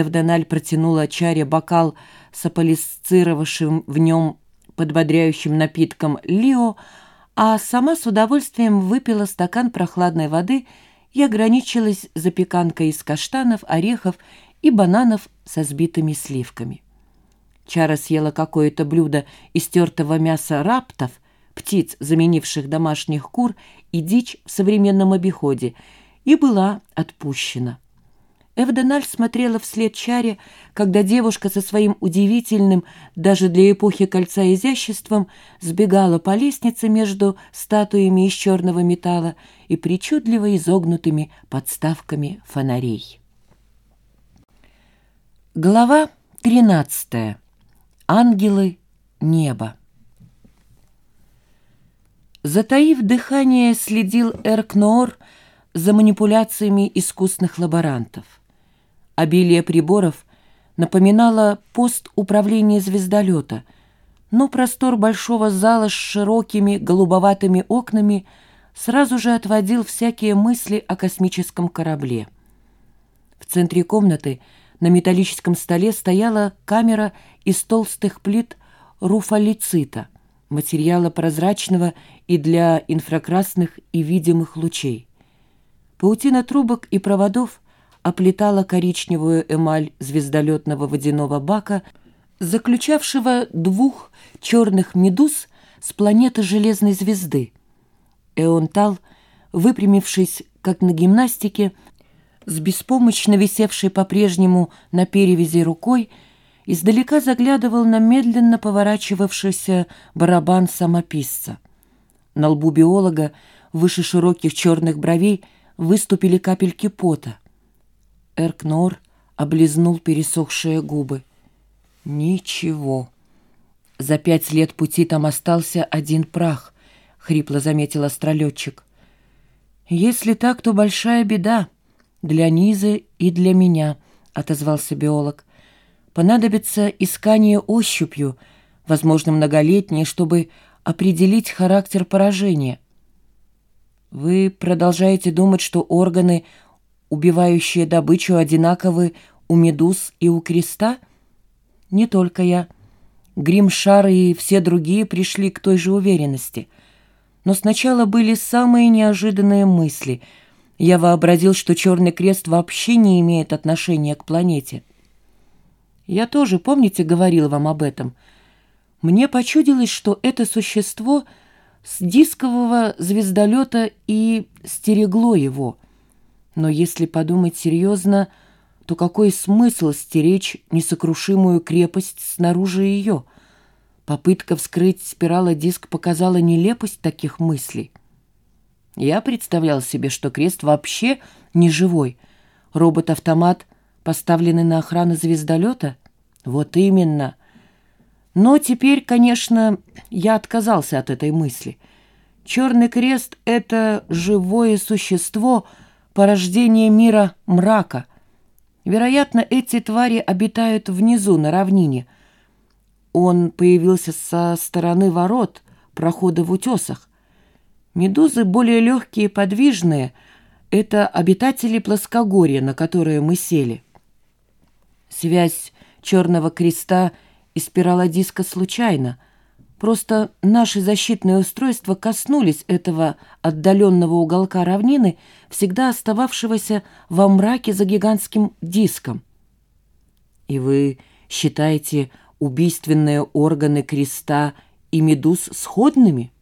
Эвдональ протянула Чаре бокал с аполисцировавшим в нем подбодряющим напитком Лио, а сама с удовольствием выпила стакан прохладной воды и ограничилась запеканкой из каштанов, орехов и бананов со сбитыми сливками. Чара съела какое-то блюдо из тертого мяса раптов, птиц, заменивших домашних кур, и дичь в современном обиходе, и была отпущена. Эвденаль смотрела вслед Чаре, когда девушка со своим удивительным, даже для эпохи кольца изяществом, сбегала по лестнице между статуями из черного металла и причудливо изогнутыми подставками фонарей. Глава 13. Ангелы неба. Затаив дыхание, следил Эркноор за манипуляциями искусных лаборантов. Обилие приборов напоминало пост управления звездолета, но простор большого зала с широкими голубоватыми окнами сразу же отводил всякие мысли о космическом корабле. В центре комнаты на металлическом столе стояла камера из толстых плит руфалицита, материала прозрачного и для инфракрасных и видимых лучей. Паутина трубок и проводов оплетала коричневую эмаль звездолетного водяного бака, заключавшего двух черных медуз с планеты Железной звезды. Эонтал, выпрямившись, как на гимнастике, с беспомощно висевшей по-прежнему на перевязи рукой, издалека заглядывал на медленно поворачивавшийся барабан самописца. На лбу биолога, выше широких черных бровей, выступили капельки пота. Эркнор облизнул пересохшие губы. «Ничего. За пять лет пути там остался один прах», — хрипло заметил астролетчик. «Если так, то большая беда. Для Низы и для меня», — отозвался биолог. «Понадобится искание ощупью, возможно, многолетнее, чтобы определить характер поражения». «Вы продолжаете думать, что органы, убивающие добычу, одинаковы у медуз и у креста?» «Не только я. Гримшар и все другие пришли к той же уверенности. Но сначала были самые неожиданные мысли. Я вообразил, что Черный Крест вообще не имеет отношения к планете». «Я тоже, помните, говорил вам об этом?» Мне почудилось, что это существо — с дискового звездолета и стерегло его. Но если подумать серьезно, то какой смысл стеречь несокрушимую крепость снаружи ее? Попытка вскрыть спиралодиск показала нелепость таких мыслей. Я представлял себе, что крест вообще не живой. Робот-автомат, поставленный на охрану звездолета? Вот именно — но теперь, конечно, я отказался от этой мысли. Черный крест — это живое существо, порождение мира мрака. Вероятно, эти твари обитают внизу, на равнине. Он появился со стороны ворот, прохода в утесах. Медузы более легкие и подвижные — это обитатели плоскогорья, на которые мы сели. Связь черного креста — и спирала диска случайно. Просто наши защитные устройства коснулись этого отдаленного уголка равнины, всегда остававшегося во мраке за гигантским диском. И вы считаете убийственные органы креста и медуз сходными?